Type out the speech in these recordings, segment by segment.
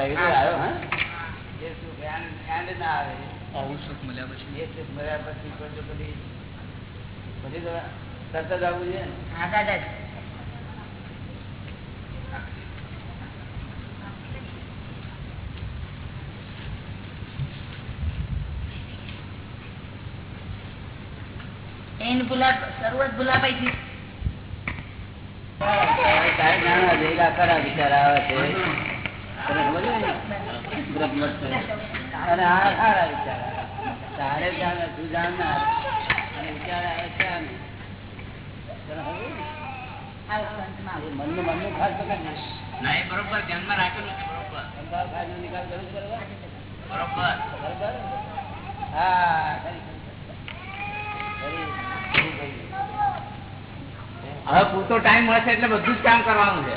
કહ્યું હતું આવ્યો હા એ સુખ એન્ડ ના આવે આવું સુખ મળ્યા પછી એ સુખ મળ્યા પછી કોઈ તો બધી પછી તો તરત જ આવવું જોઈએ ને હા દાદાજી એને ભૂલા શરૂઆત ભૂલાભાઈ થી સાહેબ જાણવા જોઈએ કે આ ખરા વિચાર આવે છે તમે સમજો ને? બ્રહ્મસ્ત. અને આ સારા વિચાર. તારે જાણે તું જાણનાર અને વિચાર એ મનનું મનનું ખાસ પકડ ને. બરોબર ધ્યાનમાં રાખેલું છે બરોબર ખાસનો નિકાલ કરું બરોબર? બરોબર બરોબર? હા. હવે પૂરતો ટાઈમ મળશે એટલે બધું જ કામ કરવાનું છે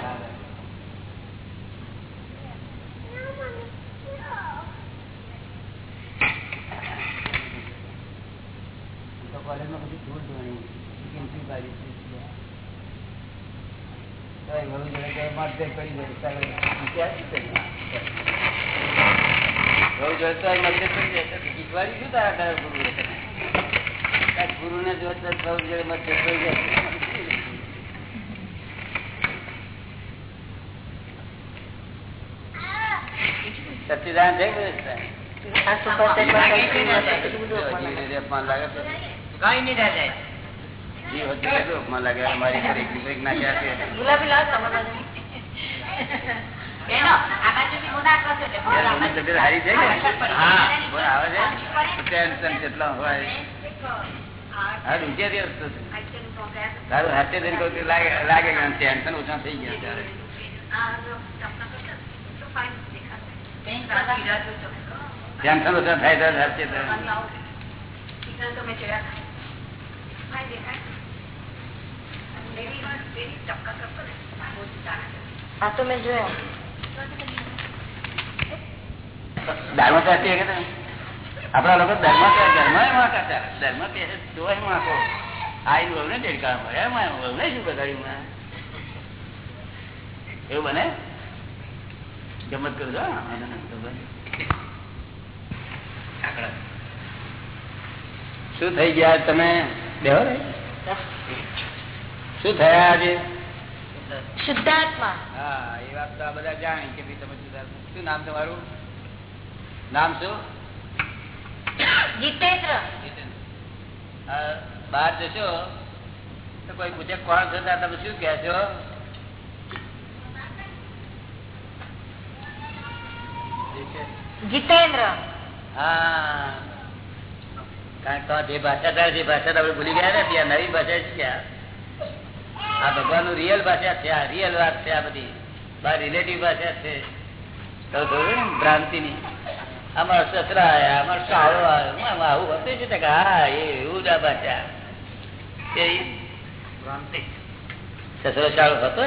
કઈ નહીં થાય જીવ હતી કેટલું અપમાન લાગે અમારી પર એકલી પર એક નાખ્યા છે ગુલાબી લાવો તમારા બાજુ. બેનો, આ બાજુથી મોઢા કરશો એટલે બહુ યાર, મમ્મી તબિયત સારી છે કે? હા. કોઈ આવે છે તો ટેન્શન કેટલા હોય હા રૂપિયા વસ્તુ છે તારું હાથે ધરી કહું કે લાગે લાગે કે આમ ટેન્શન ઓછા થઈ ગયા ત્યારે બેન કાકા વિરાજો છો. ટેન્શન ઓછા થાય ત્યારે હાથે તો મેં જોયો. ધર્મ ચાલતી આપણા લોકો ધર્મ ધર્મ ધર્મ કે છે તોય આઈ બહુ ને દેડકા એમાં બહુ ને શું બગાડ્યું એવું બને? ગમત કરજો હા, તો. શું થઈ ગયા? તમે દેવો રે શું થયા આજે? શુદ્ધાત્મા. હા એ વાત તો આ બધા જાણી કે ભાઈ તમે શુદ્ધાત્મા. શું નામ તમારું? નામ શું? જીતેન્દ્ર. બહાર જશો? તો કોઈ પૂછે કોણ છો? ત્યારે તમે શું કહે છો જીતેન્દ્ર. હા. કારણ કે જે ભાષા જે ભાષા આપણે ભૂલી ગયા ને ત્યાં નવી ભાષા છે ક્યાં? આ ભગવાનનું રિયલ ભાષા છે આ રિયલ વાત છે આ બધી. બહાર રિલેટિવ ભાષા છે. ભ્રાંતિ ની અમારો સસરા આવ્યા અમારો સાળો આવ્યો આમાં આવું હતું છે કે હા એવું જ આ ભાષા. સસરો સાળો હતો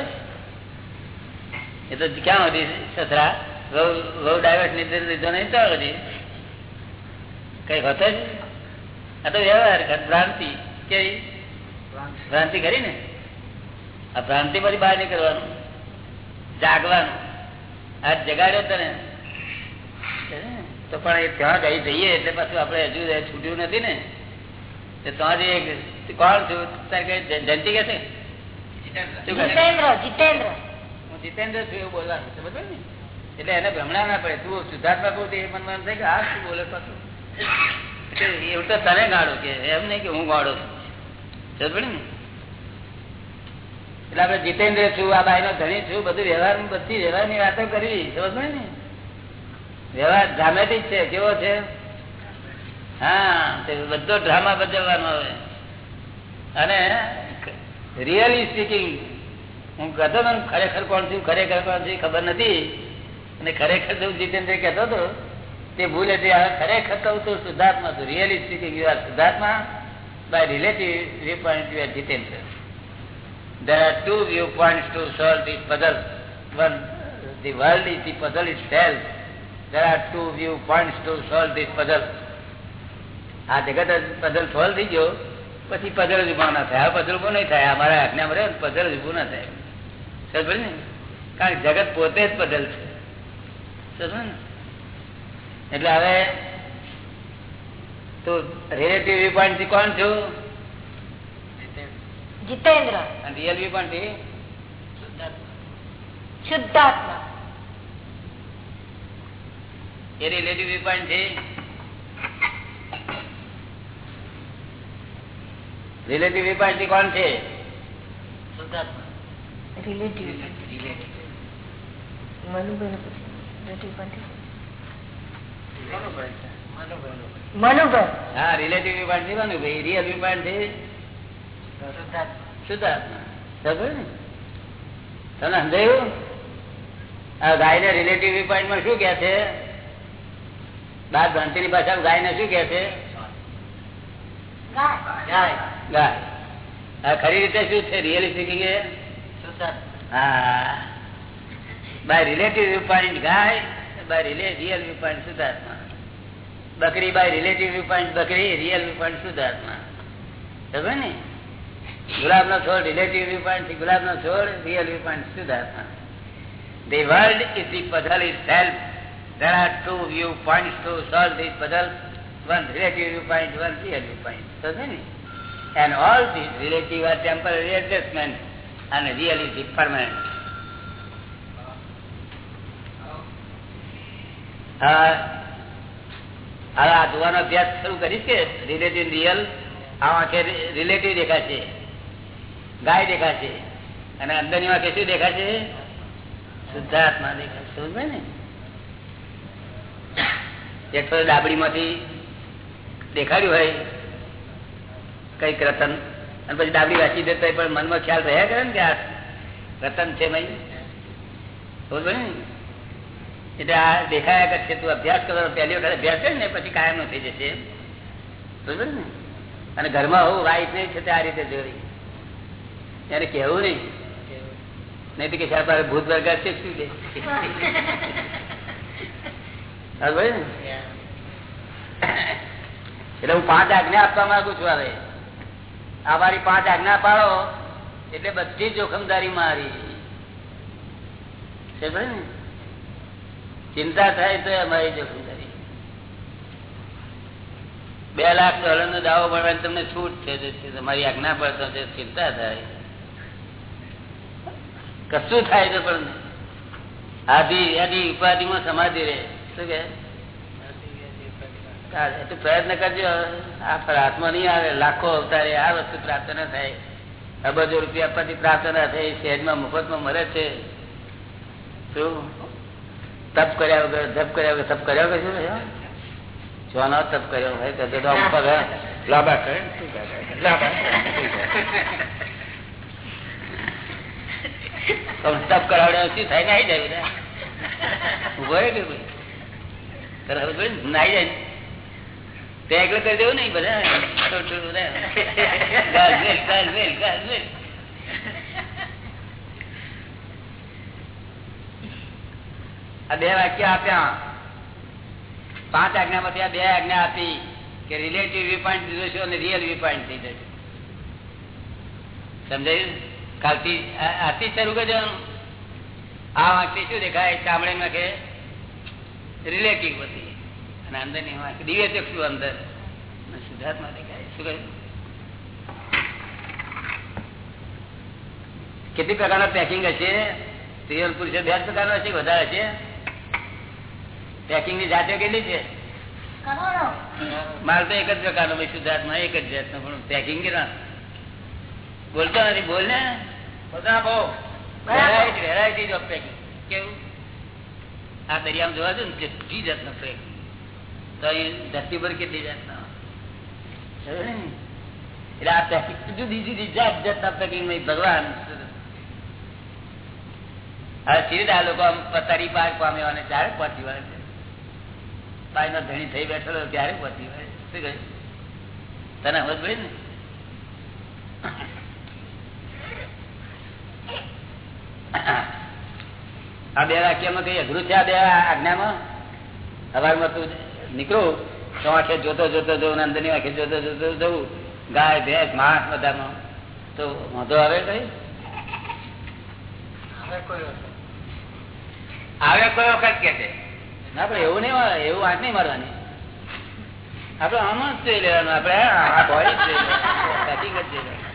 એ તો ક્યાં હતી સસરા? વહુ ડાયવર્ટ ડાયવર્સ લીધો નહીં તો હતી કઈ હતો જ આ તો વ્યવહાર ભ્રાંતિ. કેવી? ભ્રાંતિ. કરી ને? આ ભ્રાંતિ માંથી બહાર નીકળવાનું. જાગવાનું. આ જગાડ્યો તને. તો પણ એ ત્યાં ગઈ જઈએ એટલે પાછું આપણે હજુ છૂટ્યું નથી ને. તો ત્યાં જઈએ કોણ છું? તારે જયંતિ કે છે? જીતેન્દ્ર હું જીતેન્દ્ર છું એવું બોલવાનું છે બરોબર ને? એટલે એને ભ્રમણા ના પડે. તું શુદ્ધાત્મા કહું એ મનમાં થાય કે આ શું બોલે પાછું? એવું તો તને ગાળો કે એમ નહીં કે હું ગાળો છું. ને? એટલે આપણે જીતેન્દ્ર છું, આ બાઈ નો ધણી છું, બધું વ્યવહાર, બધી વ્યવહારની વાતો કરી સમજ ને? વ્યવહાર ડ્રામેટિક છે, કેવો છે? હા બધો ડ્રામા ભજવવાનો હવે. અને રિયલી સ્પીકિંગ હું કહેતો હતો ખરેખર કોણ છું, ખરેખર કોણ છું ખબર નથી. અને ખરેખર તો જીતેન્દ્ર કહેતો હતો, તે ભૂલ હતી. હવે ખરેખર તો શુદ્ધાત્મા છું. રિયલી સ્પીકિંગ યુ આર શુદ્ધાત્મા by relative view point Jitendra. There are two viewpoints to solve this puzzle. One, the world is the puzzle itself. There are two viewpoints to solve this puzzle. આ જગત puzzle solve થઈ ગયો પછી puzzle જ ઊભા ના થાય આ પઝલ ઊભો નહીં થાય અમારા આજ્ઞા મળે પઝલ જ ઉભું ના થાય સમજ ને કારણ કે જગત પોતે જ પઝલ છે સમજ ને એટલે હવે તો રિલેટિવ વ્યૂ પોઈન્ટથી કોણ છું જીતેન્દ્ર અને રિયલ વી પણ થી શુદ્ધાત્મા એ રિલેટિવ વી પણ થી રિલેટિવથી કોણ છે રિલેટિવ મનુભાઈ મનુભાઈ હા રિલેટિવથી બન્યું રિયલથી તને સમજાયું? આ ગાય ને રિલેટિવ વ્યૂ માં શું કે છે? બાદ ભ્રાંતિ ની ભાષામાં ગાય ને શું કે છે? ગાય. ખરી રીતે શું છે? રિયલી સ્પીકિંગ એ હા. બાય રિલેટિવ પોઈન્ટ ગાય બાય રિયલ વ્યૂ પોઈન્ટ શુદ્ધાત્મા. બકરી બાય રિલેટિવ પોઈન્ટ બકરી રિયલ પોઈન્ટ શુદ્ધાત્મા. સમજ ને ગુલાબ નો છોડ રિલેટિવ વ્યૂ પોઈન્ટ ગુલાબ નો છોડ રિયલ વ્યૂ પોઈન્ટ શુદ્ધાત્મા The world is the puzzle itself. There are two viewpoints to solve this puzzle. One relative viewpoint, one real viewpoint. So then, and all these relative are temporary adjustments and real is the permanent. હા હવે આ જોવાનો અભ્યાસ શરૂ કરીશ કે relative real આ આંખે રિલેટિવ દેખાશે ગાય દેખાશે. અને અંદરની વાંકે શું દેખાશે? શુદ્ધાત્મા દેખાશે. સમજે ને? એક તો ડાબડીમાંથી દેખાડ્યું હોય, કંઈક રતન. અને પછી ડાબડી વાંચી દેતા પણ મનમાં ખ્યાલ રહ્યા કરે ને કે આ રતન છે ભાઈ? બોલ ને? એટલે આ દેખાયા કરશે, તું અભ્યાસ કરો. પહેલી વખત અભ્યાસ કરે ને, પછી કાયમ નો થઈ જશે. બરોબર ને? અને ઘરમાં હોવું વાઈફ નહીં છે આ રીતે જોઈ એને કેવું નહીં. નહીં તો કે સાહેબ ભૂત વર્ગ છે શું ને? એટલે હું પાંચ આજ્ઞા આપવા માંગુ છું હવે. આ મારી પાંચ આજ્ઞા પાડો એટલે બધી જોખમદારી મારી. ને? ચિંતા થાય તો અમારી જોખમદારી. બે લાખ ડોલર નો દાવો ભરવાની તમને છૂટ છે તમારી આજ્ઞા પડતો તો ચિંતા થાય. કશું થાય તો પણ આધી આધી ઉપાધિમાં સમાધિ રહે. શું કે પ્રયત્ન કરજો. આ પર નહીં આવે, લાખો અવતારે આ વસ્તુ પ્રાપ્ત ન થાય. અબજો રૂપિયા પછી પ્રાપ્ત ના થાય શહેરમાં મફતમાં મરે છે. શું? તપ કર્યા વગર, જપ કર્યા વગર, તપ કર્યા વગર શું? જોનો તપ કર્યો આમ પગ કરે ને આ બે વાક્ય આપ્યા. પાંચ આજ્ઞામાંથી આ બે આજ્ઞા આપી કે રિલેટિવ વ્યૂ પોઈન્ટ છે અને રિયલ વ્યૂ પોઈન્ટ થઈ છે સમજાયું? કાલથી શરૂ કરજો આ વાંકથી શું દેખાય? ચામડીમાં કે રિલેટિવ બધી અને અંદરની વાંક દિવ્ય ચક્ષુ અંદર. શુદ્ધાત્મા દેખાય. શું કહ્યું? કેટલી પ્રકારના પેકિંગ હશે? સ્ત્રીઓ પુરુષો બે પ્રકારનો હશે વધારે હશે? પેકિંગની જાતે કેટલી છે? માલ તો એક જ પ્રકારનો ભાઈ શુદ્ધાત્મા એક જ જાતનો પણ પેકિંગ કેટલા? બોલતો નથી બોલ ને. વેરાયટી વેરાયટી ઓફ પેકિંગ કેવું? આ દરિયામાં જોવા જોઈએ ને કેટલી જાતનો પેકિંગ તો અહીં ધરતી પર કેટલી જાતનો? એટલે આ પેકિંગ જુદી જુદી જાત જાતના પેકિંગ ભગવાન હવે સીધા લોકો આમ પતારી પાર પામે ત્યારે પહોંચી વળે છે? બાઈ નો ધણી થઈ બેઠેલો ત્યારે પહોંચી વળે શું કહ્યું? તને સમજ પડી ને? આ બે વાક્યમાં કઈ અઘરું છે આ બે આજ્ઞામાં? સવારમાં તું નીકળું. તો આંખે જોતો જોતો જવું નંદની આંખે જોતો જોતો જવું. ગાય ભેંસ માણસ બધામાં. તો વાંધો આવે કઈ? આવે કોઈ વખત. કે છે? ના પણ એવું નહીં હોય એવું આંખ નહીં મારવાની. આપડે આમ જ જોઈ લેવાનું આપડે જ જોઈ લેવાનું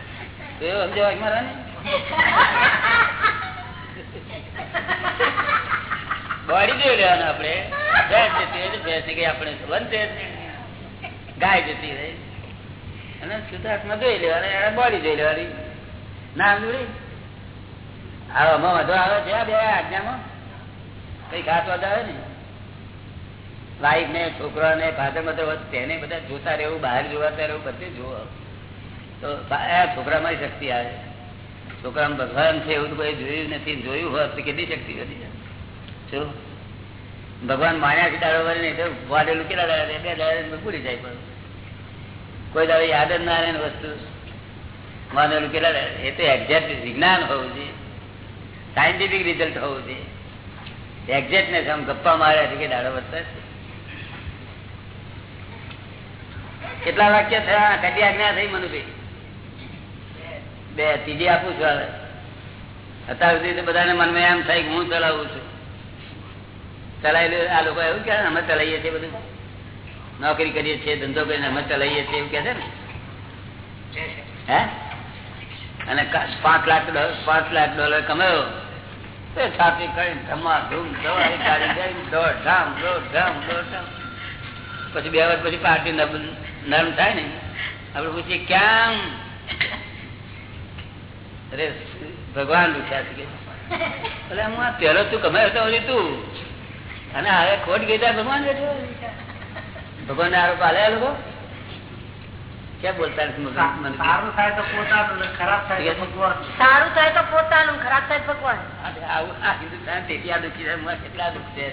એવું સમજો મારવાની? બોડી જોઈ લેવાનું આપડે હોય આપણે નહીં. ગાય જતી રહી. અને શુદ્ધાત્મા જોઈ લેવાની બોડી જોઈ લેવાની. ના જોડી આમાં વધુ આવે છે, આ બે આજ્ઞામાં? કઈ ખાસ વાત આવે ને? વાઈફ ને, છોકરા ને ફાધર મધર તેને બધા જોતા રહેવું, બહાર જોવાતા રહેવું, બધે જોવો. તો આ છોકરામાં શક્તિ આવે. છોકરામાં ભગવાન છે એવું તો કોઈ જોયું નથી. જોયું હોત તો કેટલી શક્તિ વધી જાય ભગવાન માન્યા છે દાડો નહીં તો વાડેલું કેટલા દાડા બે દાડા ભૂલી જાય પણ. કોઈ દાડો યાદ જ ના રહે વસ્તુ. માનેલું કેટલા દાડા. એ તો એક્ઝેક્ટ વિજ્ઞાન હોવું જોઈએ સાયન્ટિફિક રિઝલ્ટ હોવું જોઈએ એક્ઝેક્ટનેસ આમ ગપ્પા માર્યા છે કે દાડો વધતા કેટલા વાક્ય થયા? કદી આજ્ઞા થઈ મનુભાઈ? બે ત્રીજી આપું છું હવે. અત્યાર સુધી બધાને મનમાં એમ થાય કે હું ચલાવું છું. ચલાવેલું આ લોકો એવું કે અમે ચલાવીએ છીએ બધું. નોકરી કરીએ છીએ ધંધો કરીને અમે ચલાવીએ છીએ એવું કે છે ને. હે? અને પાંચ લાખ પાંચ લાખ ડોલર કમાયો. તો છાતી કરીને ધમા ધૂમ દવાઈ કાઢી જાય દોઢ ધામ દોઢ ધામ દોઢ ધામ. પછી બે વર્ષ પછી પાર્ટી નરમ થાય ને. આપડે પૂછીએ કેમ? અરે ભગવાન રૂઠ્યા છે એટલે હું આ પેલો તું કમાયો હતો તું. અને હવે ખોટ ગઈ ત્યાં ભગવાન બેઠો ભગવાન ને આરોપ આલે લોકો? ક્યાં બોલતા? સારું થાય તો પોતાનું ખરાબ થાય ભગવાન. સારું થાય તો પોતાનું ખરાબ થાય ભગવાન. આવું હિન્દુસ્તાન તેથી આ દુઃખી કેટલા દુઃખ છે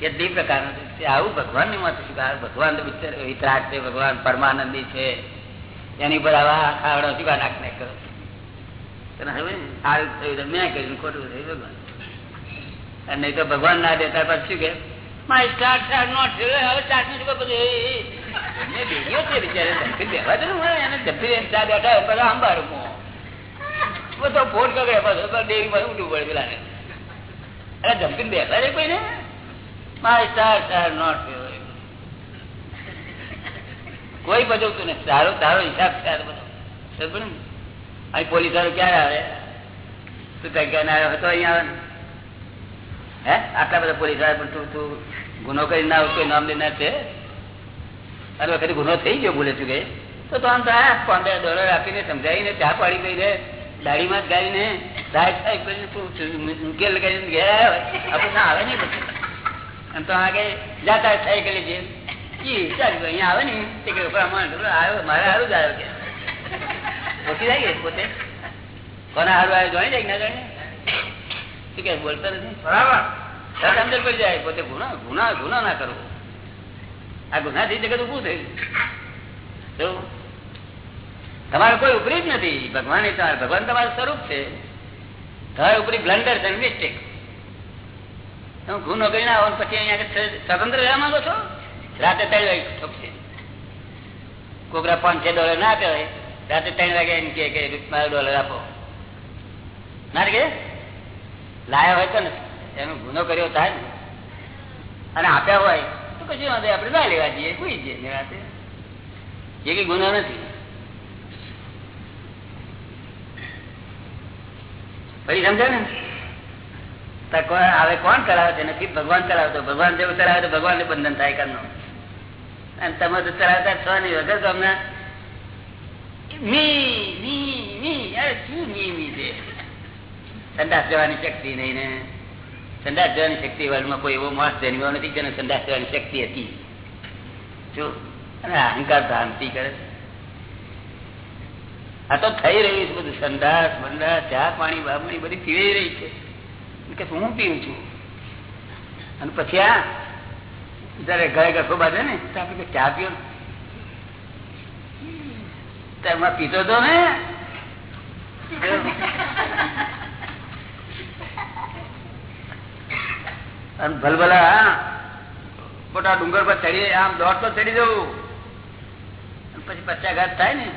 કેટલી પ્રકારનું દુઃખ છે. આવું ભગવાનની મત શું ભગવાન તો વિતરાગ છે ભગવાન પરમાનંદી છે. એની પર આવા ખાવડો શું નાખ નાખ કરો અને તો ભગવાન ના દેતા પછી શું કે? માય સ્ટાર્ટ સ્ટાર્ટ નોટ હવે સ્ટાર્ટ નથી બધું છે બિચારે એને ચા બેઠા પેલા ફોન કરે ડેરી માં ઉઠવું પડે પેલા અરે ધમકી બેઠા છે કોઈને? માય સ્ટાર સ્ટાર નોટ કોઈ બજવતું ને તારો તારો હિસાબ છે બધો. ને? અહીં પોલીસ વાળો ક્યારે આવે? તું ક્યાં આવ્યો હતો અહીંયા આવે હે? આટલા બધા પોલીસ આવે પણ તું તું ગુનો કરી ના કોઈ નામ લઈને છે? અરે વખતે ગુનો થઈ ગયો, ભૂલે ચૂકે. તો તો આમ તો આ પંદર ડોલર આપીને સમજાવીને ચા પાડી કરીને દાઢીમાં જ ગાઈને સાહેબ સાહેબ કરીને તું ઉકેલ કરીને ગયા આપણે આવે નહીં પછી અને તો આગળ જાતા સાયકલ ઈ ચાલ અહીંયા આવે ને તે કે મારે સારું જ આવ્યો કે. ઓછી જાય પોતે? કોના હારું આવ્યો જોઈ જાય ના જાણે? શું કે બોલતા નથી? બરાબર. સમજણ પડી જાય પોતે ગુના ગુના ગુના ના કરવો આ ગુનાથી જગત ઉભું થયું. તમારે કોઈ ઉપરી જ નથી. ભગવાન ભગવાન તમારું સ્વરૂપ છે. તમારે ઉપરી બ્લન્ડર છે મિસ્ટેક તમે ગુનો કરીને આવો પછી અહીંયા સ્વતંત્ર રહેવા માંગો છો? રાતે વાગે ઠોકશે. કોકરા પાંચ છે ડોલર ના આપે હોય રાતે ત્રણ વાગે એમ કે મારો ડોલર આપો. ના કે? લાયા હોય તો ને, એનો ગુનો કર્યો થાય ને. અને આપ્યા હોય, તો કશું વાંધો આપણે ના લેવા જઈએ, કોઈ જઈએ નિરાતે એ કઈ ગુનો નથી. પછી સમજે ને? હવે કોણ કરાવે છે? નથી, ભગવાન કરાવતો. ભગવાન જેવું કરાવે તો ભગવાન બંધન થાય કરનું અને તમે તો કરાવતા છો નહીં વગર તો અમને મી મી મી. અરે શું મી છે? સંદાસ જવાની શક્તિ નહીં ને. શક્તિ કોઈ એવો માણસ જન્મ્યો નથી જેને સંદાસ જવાની શક્તિ હતી. અહંકાર ભ્રાંતિ કરે આ તો થઈ રહ્યું છે બધું. સંદાસ બંદાસ ચા, પાણી, બામણી બધી પીવાઈ રહી છે. કે હું પીવું છું? અને પછી આ, જયારે ઘરે ગરફો બાંધે ને, તો આપણે ચા પીઓ ને. તો એમાં પીતો હતો ને ભલભલા મોટા ડુંગર પર ચડી આમ દોડ તો ચડી જવું. પછી પચાઘાત થાય ને.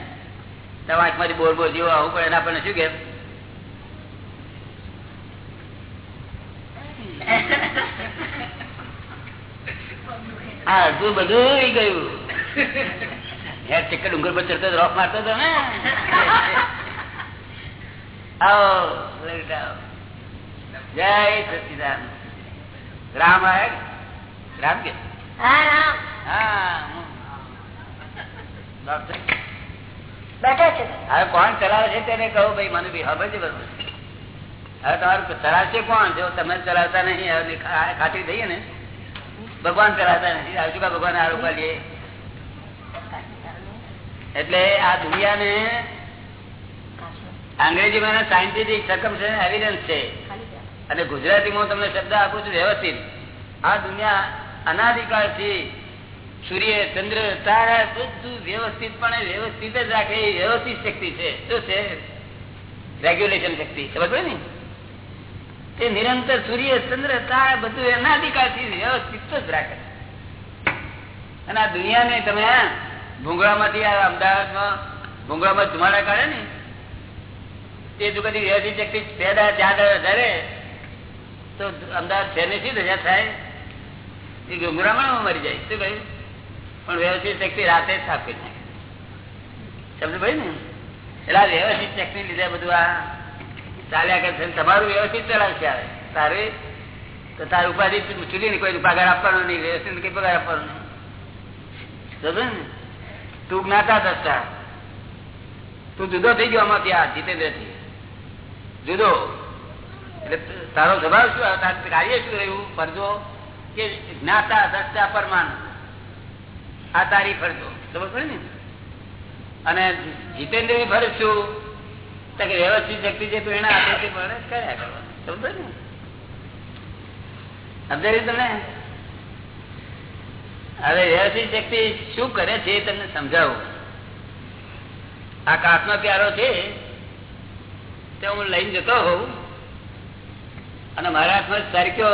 તો આંખમાંથી બોર બોર જેવો આવું પડે, એના આપણને શું કેમ હા અડધું બધું ગયું. યાર ચક્કર ડુંગર પર ચડતો રોક મારતો હતો ને? આવો જય સચિદાન. રામ રામ કે? હવે કોણ ચલાવે છે તેને કહું ભાઈ મને બી ખબર છે બધું. હવે તમારું ચલાવશે કોણ? જો તમે ચલાવતા નહીં હવે ખા- ખાતરી થઈએ ને. ભગવાન ચલાવતા નથી. આજુબા ભગવાન આરોપ લઈએ એટલે આ દુનિયાને અંગ્રેજીમાં સાયન્ટિફિક સકમ એવિડન્સ છે. અને ગુજરાતીમાં તમને શબ્દ આપું છું, વ્યવસ્થિત. આ દુનિયા અનાદિકાળથી સૂર્ય, ચંદ્ર, તારા બધું વ્યવસ્થિતપણે વ્યવસ્થિત જ રાખે વ્યવસ્થિત શક્તિ છે. શું છે? રેગ્યુલેશન શક્તિ. ખબર પડે ને? તે નિરંતર સૂર્ય, ચંદ્ર, તારા બધું અનાદિકાળથી વ્યવસ્થિત જ રાખે. અને આ દુનિયાને તમે ભૂંગળામાંથી આ અમદાવાદમાં ભૂંગળામાં ધુમાડા કાઢે ને, તે કદી વ્યવસ્થિત શક્તિ બે દાડા ચાર દાડા ધરે, તો અમદાવાદ છે ને શું દશા થાય? એ ગુંગરામણ મરી જાય, શું કહ્યું? પણ વ્યવસ્થિત શક્તિ રાતે જ કરી નાખે. સમજ ભાઈ ને? એટલે આ વ્યવસ્થિત શક્તિ લીધે બધું આ ચાલ્યા કરશે તમારું વ્યવસ્થિત ચલાવશે આવે તારે? તો તારું ઉપાધિ ચૂલી ને કોઈ પગાર આપવાનો નહીં, વ્યવસ્થિત કઈ પગાર આપવાનો નહીં. સમજ ને? તું જ્ઞાતા દ્રષ્ટા તું જુદો થઈ ગયો આમાંથી આ જીતેન્દ્ર જુદો. એટલે તારો સ્વભાવ શું કાર્ય શું રહ્યું? ફરજો. કે જ્ઞાતા દ્રષ્ટા પરમાન આ તારી ફરજો. ખબર પડે ને? અને જીતેન્દ્રની ફરજ શું? તો કે વ્યવસ્થિત શક્તિ છે તો એના હાથે ફરજ કર્યા કરવા પડે ને? સમજાયું તમને? હવે વ્યવસ્થિત શક્તિ શું કરે છે તમને સમજાવું. આ કાચનો પ્યારો છે, તે હું લઈને જતો હોઉં. અને મારા હાથમાં સરક્યો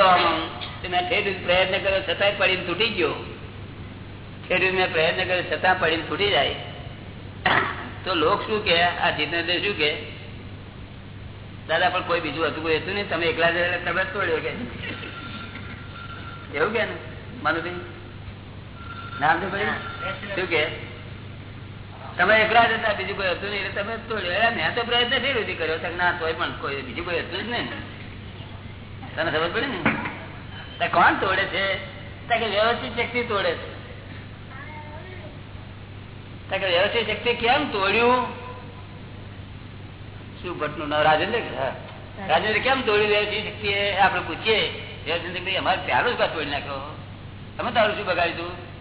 પ્રયત્ન કર્યો છતાંય પડીને તૂટી ગયો. ઠેર મેં પ્રયત્ન કર્યો, છતાં પડીને તૂટી જાય. તો લોક શું કે આ જીતને શું કે દાદા, પણ કોઈ બીજું હતું, કોઈ હતું નહીં? તમે એકલા તબિયત તોડ્યો કે. એવું કે ને? મનુભાઈ નામ શું કર્યું શું કે? તમે એકલા જ હતા, બીજું કોઈ હતું નહીં. તમે મેં તો પ્રયત્ન થઈ રીતે કર્યો. ના, તોય પણ કોઈ, બીજું કોઈ હતું જ નહીં. તને ખબર પડી ને? કોણ તોડે છે? કે વ્યવસ્થિત શક્તિ તોડે છે. કે વ્યવસ્થિત શક્તિ કેમ તોડ્યું? શું ભટ્ટનું નામ? રાજેન્દ્ર? રાજેન્દ્ર કેમ તોડ્યું વ્યવસ્થિત શક્તિ આપણે પૂછીએ. વ્યવસ્થિત અમારે પ્યારો જ તોડી નાખ્યો. તમે તારું શું બગાડી તું? ત્યાં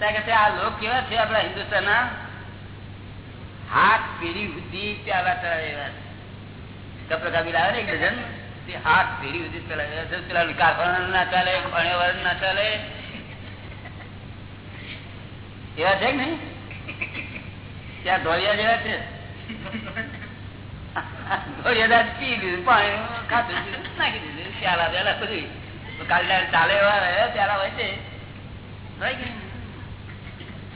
કે છે, આ હાથ પેઢી સુધી ચાલે ચાલે ત્યાં ધોળિયા જેવા છે. ધોળિયા પી દીધું પાણી ખાધું નાખી દીધું. પ્યાલા પ્યાલા બધું. કાલે ચાલે એવા રહ્યા હોય છે હોય કે નહીં? બરાબર ને?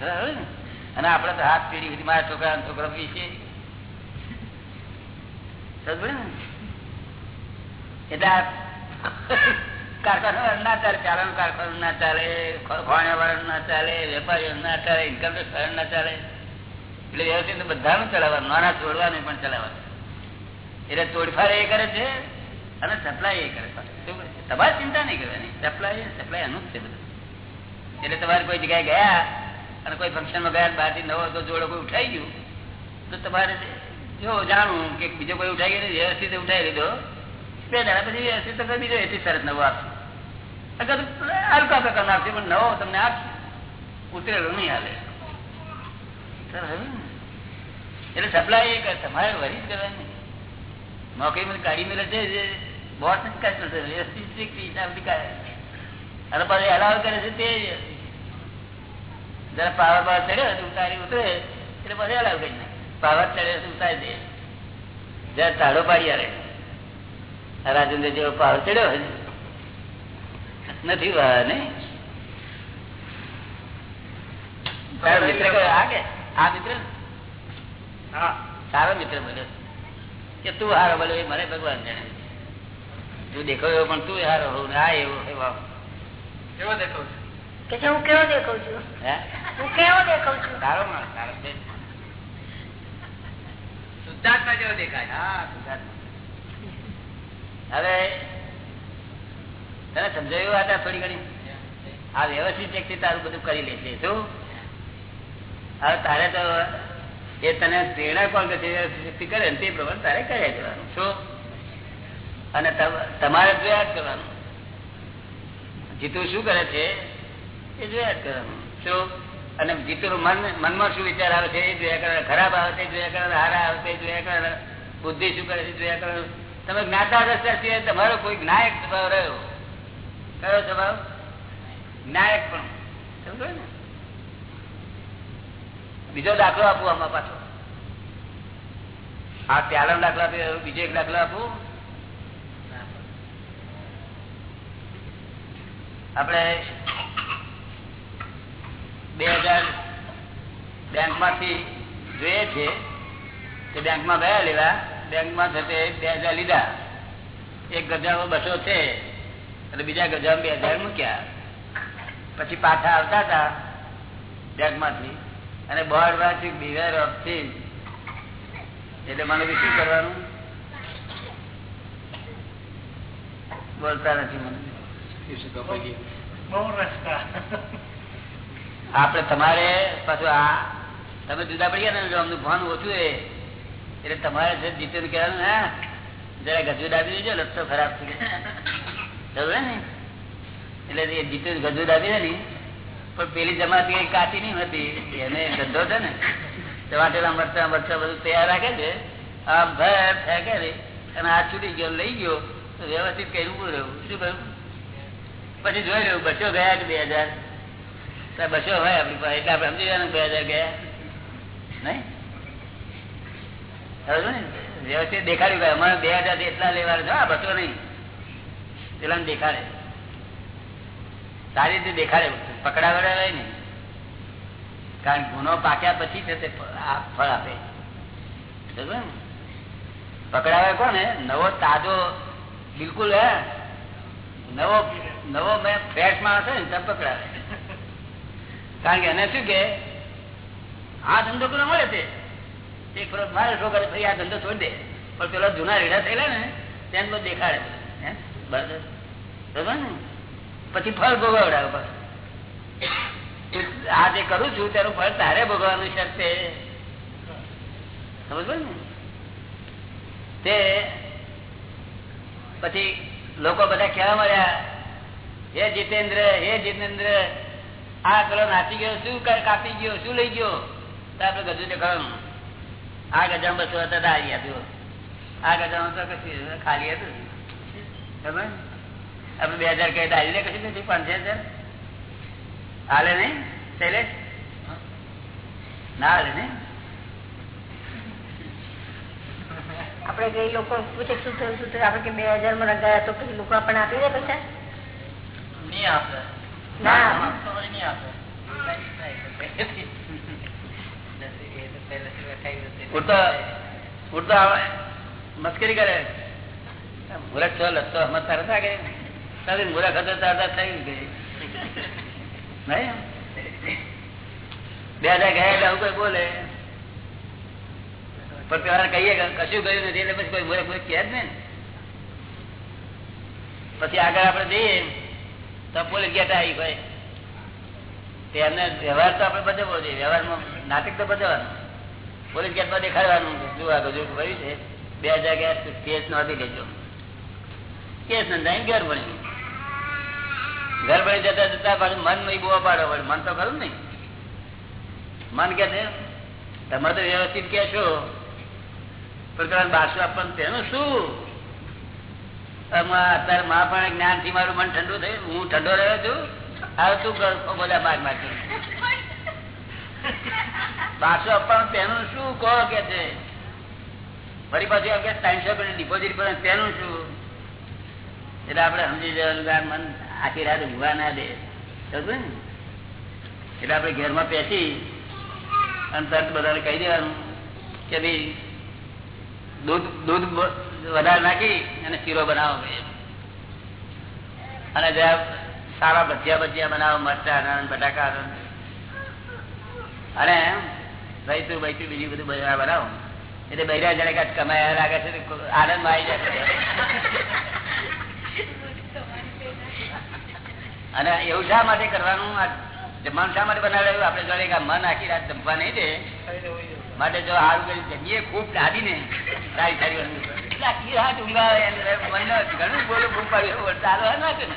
અને આપડે તો હાથ પીડી સુધી મારા છોકરા છોકરા છે. એટલે એટલે વ્યવસ્થિત બધાનું ચલાવવાનું નાના પણ ચલાવવાનું. એટલે તોડફાડ એ કરે છે અને સપ્લાય એ કરે? તમારે ચિંતા નહીં કરવાની. સપ્લાય સપ્લાય જ છે બધું એટલે તમારે કોઈ જગ્યાએ ગયા અને કોઈ ફંક્શનમાં ગયા બહારથી નવો તો જોડો કોઈ ઉઠાઈ ગયું, તો તમારે જો જાણવું કે બીજો કોઈ ઉઠાઈ ગયો વ્યવસ્થિત ઉઠાઈ લીધો. બે દાડા પછી વ્યવસ્થિત બીજો એથી સરસ નવો આપશે. અગર હલકા પ્રકારનો આપશે પણ નવો તમને આપશે. ઉતરેલો નહીં હાલે. એટલે સપ્લાય એ તમારે વરી જ કરવાની. નોકરી કાઢી મેળે છે બોસ જ કાઢતો. વ્યવસ્થિત અને પછી અલાવ કરે છે તે જરા પાવર પાવર ચડ્યો તો ઉતારી ઉતરે એટલે પછી અલાવ કરી નાખે પાવર ચડ્યો તો ઉતારી દે. જરા તાળો પાડી આવે રાજેન્દ્ર જેવો પાવર ચડ્યો નથી વાહ નહીં? મિત્ર કયો આ કે? આ મિત્ર? હા. સારો મિત્ર બોલ્યો કે તું હારો બોલ્યો એ મને ભગવાન જાણે તું દેખો એવો પણ તું હારો હોઉં ને આ એવો એવો કેવો દેખાવ છે. કે હું કેવો દેખાઉં છું? હું? કેવો દેખાઉં છું? સારો માણસ સારો છે. શુદ્ધાત્મા જેવો દેખાય. હા સિદ્ધાર્થ. હવે તને સમજાયું હતા થોડી ઘણી? આ વ્યવસ્થિત વ્યક્તિ તારું બધું કરી લે છે શું? હવે તારે તો એ તને પ્રેરણા કોણ કે છે વ્યવસ્થિત વ્યક્તિ કરે ને તે પ્રમાણે તારે કર્યા કરવાનું. શું? અને તમ- તમારે જોયા જ કરવાનું. જીતું શું કરે છે? એ જોયા કરવાનું અને જીતું મન, મનમાં શું વિચાર આવે છે? એ જોયા કરવાનું ખરાબ આવે છે? જોયા કરવાનું હારા આવે છે? જોયા કરવાનું બુદ્ધિ શું કરે છે? જોયા કરવાનું તમે જ્ઞાતા દશા સિવાય તમારો કોઈ જ્ઞાયક સ્વભાવ રહ્યો? કયો સ્વભાવ? જ્ઞાયક પણ. બીજો દાખલો આપું આમાં પાછો. આ ત્યારનો દાખલો આપ્યો બીજો એક દાખલો આપું. આપણે બે હજાર બેંકમાંથી જોઈએ છે તે બેંકમાં ગયા લેવા બેંકમાં થતે બે હજાર લીધા. એક ગજામાં બસો છે અને બીજા ગજામાં બે હજાર મૂક્યા. પછી પાછા આવતા હતા બેંકમાંથી અને બોર્ડ વાંચી બિવેર ઓફ એટલે મને બી શું કરવાનું? બોલતા નથી મને. બહુ રસ્તા. આપડે તમારે પાછું આ, તમે જુદા પડી ગયા ને, જો અમનું ભાન ઓછું એ એટલે તમારે જે જીતું કહેવાનું હા, જરા ગજુ દાબી દેજો લટતો ખરાબ થઈ ગયો ને? એટલે એ ગજુ દાબી દે ને, પણ પેલી જમાતી કાચી નહીં હતી. એને ધંધો છે ને. ટમાટેલા, મરચા મરચા બધું તૈયાર રાખે છે. આમ ભર, ફેંકે અને આ છૂટી ગયો, લઈ ગયો. તો વ્યવસ્થિત કર્યું રહ્યું શું કહ્યું પછી જોઈ રહ્યું બચ્યો ગયા કે બે હજાર? બસો હોય આપણી પાસે. એટલે આપણે સમજી જવાનું બે હજાર ગયા નહીં? વ્યવસ્થિત દેખાડ્યું કે અમારે બે હજાર એટલા લેવા છે. બસો નહીં. પેલા દેખાડે. સારી રીતે દેખાડે. પકડાવડે હોય ને કારણ ગુનો પાક્યા પછી છે તે ફળ આપે. પકડાવે કોને નવો તાજો, બિલકુલ, હે? નવો નવો મેં ફ્રેશ માણસ હોય ને, તબ પકડાવે. કારણ કે એને શું કે? આ ધંધો પેલો મળે છે. એક ફરક મારે શું કરે ભાઈ આ ધંધો છોડી દે. પણ પેલા જૂના રેડા થયેલા ને તેને બધું દેખાડે બરાબર? ને? પછી ફળ ભોગવડાવે બસ. આ જે કરું છું, તેનું ફળ તારે ભોગવવાનું શર્ત સમજ ને? તે પછી લોકો બધા કહેવા મળ્યા હે જીતેન્દ્ર હે જીતેન્દ્ર આ પેલો નાચી ગયો શું કાપી ગયો શું લઈ ગયો? આપડે ગજુ દેખાડવાનું આ ગજામાં બસો હતા દારી આપ્યો. આ ગજામાં તો કશું ખાલી હતું. ખબર? આપડે બે હજાર કઈ દારી ને કશું નથી પાંચ હજાર. હાલે નહીં શૈલેષ ના હાલે નહીં. આપડે કઈ લોકો પૂછે શું થયું શું થયું આપડે કે બે હજારમાં રંગાયા તો પછી લોકો આપણને આપી દે પૈસા? નહીં આપે. મસ્કરી કરે. મૂરખ છો લખતો સમજતા હતા કે તારી મૂરખ હતો તાર થઈ ગઈ. નહીં? બે હજાર ગયા એટલે આવું કોઈ બોલે. પણ પેલા કહીએ કશું ગયું નથી, એટલે પછી કોઈ મૂરખ મૂરખ કહે જ ને. પછી આગળ આપણે જઈએ. તો ગેટ આવી ભાઈ એમને વ્યવહાર તો આપણે બજાવવો જોઈએ. વ્યવહારમાં નાટક તો બજાવવાનું પોલીસ ગેટમાં દેખાડવાનું જોવા ગજુ ભર્યું છે. બે હજાર ગેસ કેસ નોંધી લેજો. કેસ નોંધાઈને ઘર ભણી ઘર ભણી જતા જતા પાછું મન નહીં બોવા પાડો પડે. મન તો ખરું નહીં મન કે છે તમે તો વ્યવસ્થિત કે છો પણ બારસો આપવાનું તેનું શું? અત્યારે મા પણ જ્ઞાનથી મારું મન ઠંડુ થયું. હું ઠંડો રહ્યો છું. હવે શું કરો? બધા મારમાંથી. બારસો આપવાનું તેનું શું કહો કે છે? ફરી પાછું એમ કે ત્રણસો ડિપોઝિટ પર તેનું શું? એટલે આપણે સમજી જવાનું મન આખી રાત ઊંઘવા ના દે. ને? એટલે આપણે ઘરમાં પેસી અને તરત બધાને કહી દેવાનું કે ભાઈ દૂધ દૂધ વધારે નાખી અને શીરો બનાવો અને સારા ભજીયા ભજીયા બનાવો મરચા બટાકા અને રહીતું બહીતું બીજું બધું બનાવો. એટલે બૈરા જણે કાંઈક કમાયા લાગે છે તો આનંદ આવી જાય અને એવું શા માટે કરવાનું? જમવાનું શા માટે બનાવેલું આપણે જોડે કે મન આખી રાત જમવા નહીં દે. માટે જો સારું કરી જમીએ ખૂબ દાદીને સારી સારી વસ્તુ. એટલે અને ના ને.